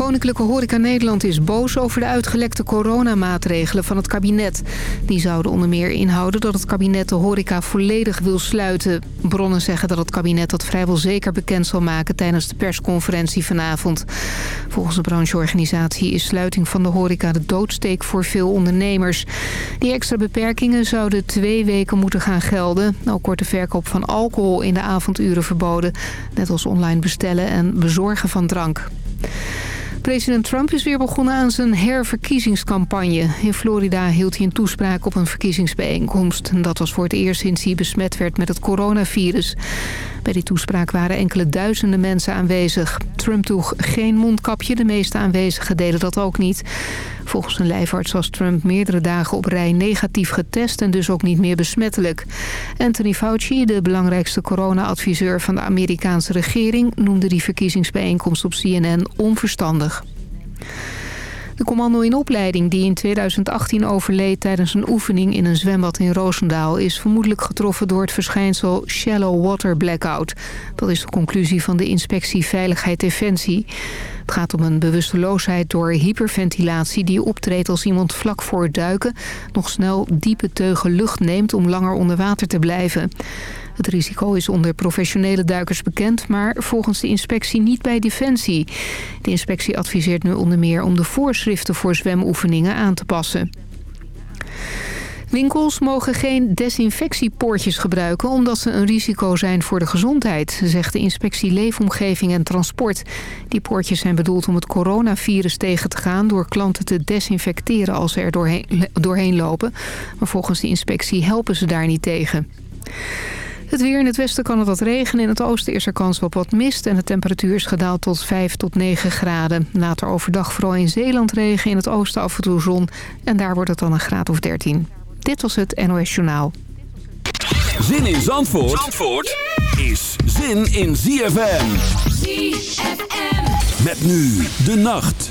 Koninklijke Horeca Nederland is boos over de uitgelekte coronamaatregelen van het kabinet. Die zouden onder meer inhouden dat het kabinet de horeca volledig wil sluiten. Bronnen zeggen dat het kabinet dat vrijwel zeker bekend zal maken tijdens de persconferentie vanavond. Volgens de brancheorganisatie is sluiting van de horeca de doodsteek voor veel ondernemers. Die extra beperkingen zouden twee weken moeten gaan gelden. Ook wordt de verkoop van alcohol in de avonduren verboden. Net als online bestellen en bezorgen van drank. President Trump is weer begonnen aan zijn herverkiezingscampagne. In Florida hield hij een toespraak op een verkiezingsbijeenkomst. Dat was voor het eerst sinds hij besmet werd met het coronavirus. Bij die toespraak waren enkele duizenden mensen aanwezig. Trump droeg geen mondkapje, de meeste aanwezigen deden dat ook niet. Volgens een lijfarts was Trump meerdere dagen op rij negatief getest... en dus ook niet meer besmettelijk. Anthony Fauci, de belangrijkste corona-adviseur van de Amerikaanse regering... noemde die verkiezingsbijeenkomst op CNN onverstandig. De commando in opleiding die in 2018 overleed tijdens een oefening in een zwembad in Roosendaal... is vermoedelijk getroffen door het verschijnsel shallow water blackout. Dat is de conclusie van de inspectie Veiligheid Defensie. Het gaat om een bewusteloosheid door hyperventilatie die optreedt als iemand vlak voor het duiken... nog snel diepe teugen lucht neemt om langer onder water te blijven. Het risico is onder professionele duikers bekend, maar volgens de inspectie niet bij Defensie. De inspectie adviseert nu onder meer om de voorschriften voor zwemoefeningen aan te passen. Winkels mogen geen desinfectiepoortjes gebruiken... omdat ze een risico zijn voor de gezondheid... zegt de inspectie Leefomgeving en Transport. Die poortjes zijn bedoeld om het coronavirus tegen te gaan... door klanten te desinfecteren als ze er doorheen, doorheen lopen. Maar volgens de inspectie helpen ze daar niet tegen. Het weer in het westen kan het wat regenen. In het oosten is er kans op wat mist. En de temperatuur is gedaald tot 5 tot 9 graden. Later overdag vooral in Zeeland regen. In het oosten af en toe zon. En daar wordt het dan een graad of 13. Dit was het NOS Journaal. Zin in Zandvoort, Zandvoort is zin in ZFM. ZFM. Met nu de nacht.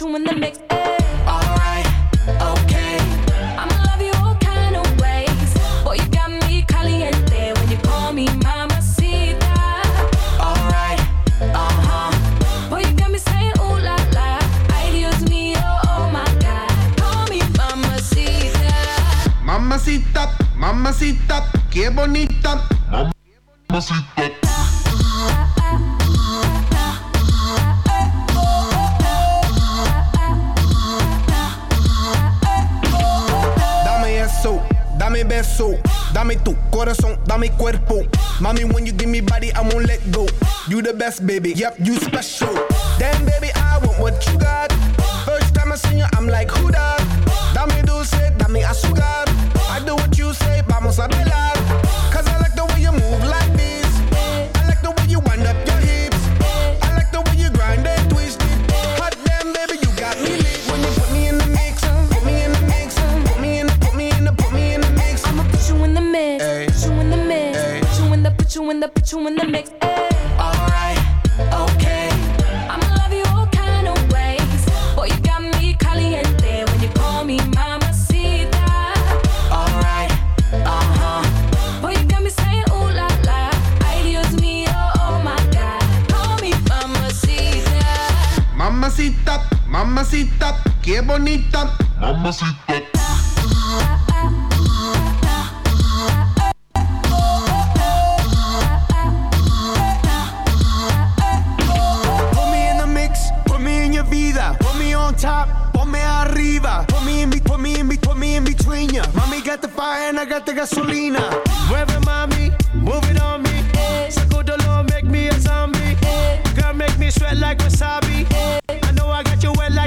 You got the caliente Best, baby. Yep, you mamacita, qué bonita. Put me in the mix, put me in your vida. Put me on top, ponme arriba. Put me in, be- put me in, be- put me in between ya. Mommy got the fire and I got the gasolina. Mueve mami, move it on me. Sacudolo, make me a zombie. Girl, make me sweat like wasabi.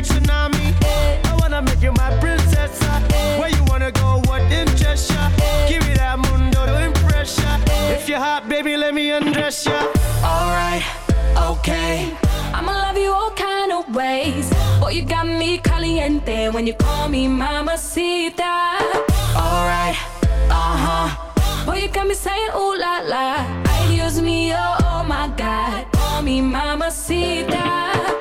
Like tsunami. Eh? I wanna make you my princess. Eh? Where you wanna go? What interests ya? Give me that mundo to impress ya. Eh? If you're hot, baby, let me undress ya. Alright, okay. I'ma love you all kind of ways. Boy, you got me caliente when you call me mamacita. Alright, Uh huh. Boy, you got me saying ooh la la. Ay Dios mío, oh my God. Call me mamacita.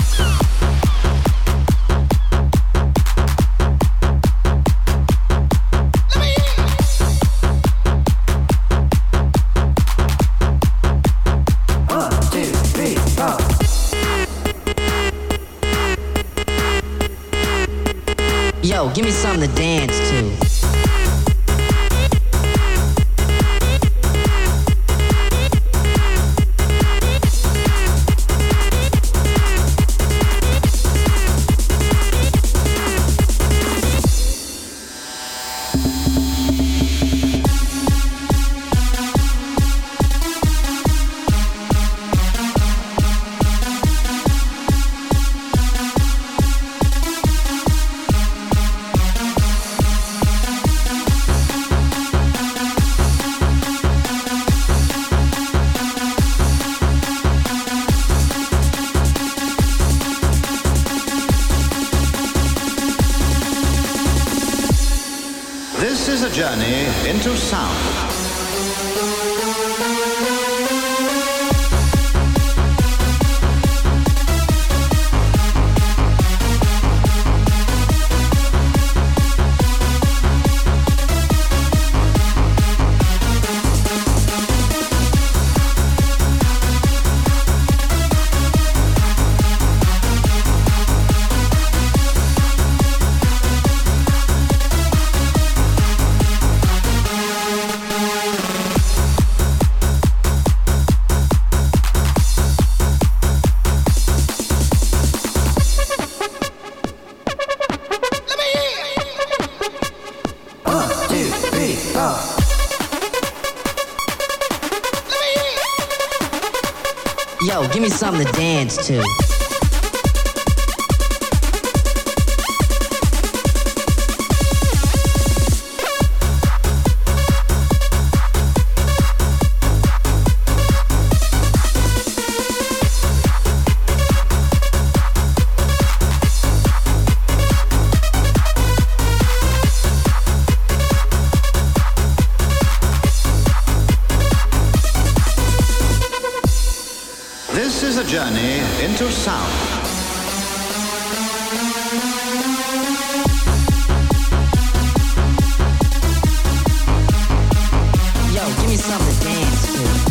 Something to dance to. Central South. Yo, give me something to dance to.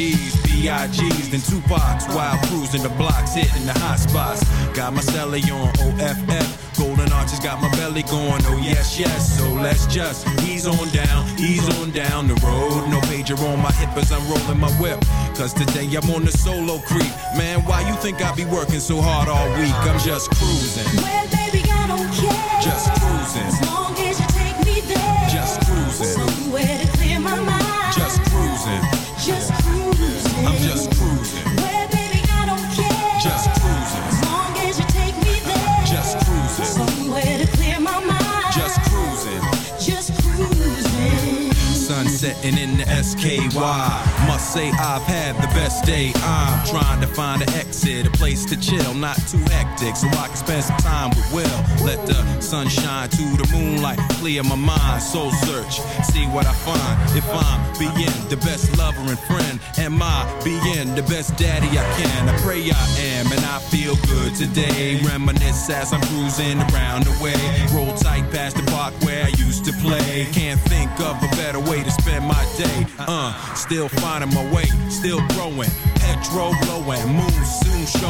CDs, B.I.G.'s, then Tupac's. While cruising the blocks, hitting the hot spots. Got my celly on OFF. Golden arches got my belly going, oh yes, yes. So let's just ease on down, ease on down the road. No pager on my hip as I'm rolling my whip. Cause today I'm on the solo creep. Man, why you think I be working so hard all week? I'm just cruising. Well, baby, I don't care. Just cruising. As long as you take me there. Just cruising. Somewhere Setting in the SKY. Must say I've had the best day. I'm trying to find an exit, place to chill, not too hectic, so I can spend some time with Will. Let the sunshine to the moonlight clear my mind. Soul search, see what I find. If I'm being the best lover and friend, am I being the best daddy I can? I pray I am, and I feel good today. Reminisce as I'm cruising around the way. Roll tight past the park where I used to play. Can't think of a better way to spend my day. Uh, still finding my way, still growing. Petrol blowing, moon soon showing.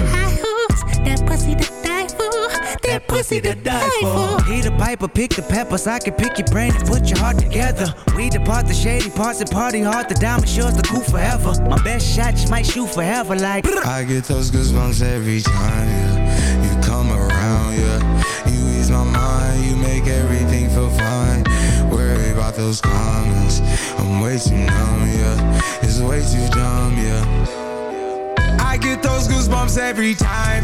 That pussy to die for. That pussy to die for. He the piper, pick the peppers. I can pick your brain and put your heart together. We depart the shady parts and party hard. The diamond sure the cool forever. My best shot just might shoot forever. Like I get those goosebumps every time yeah. you come around. Yeah, you ease my mind. You make everything feel fine. Worry about those comments. I'm way too numb. Yeah It's way too dumb, yeah. I get those goosebumps every time.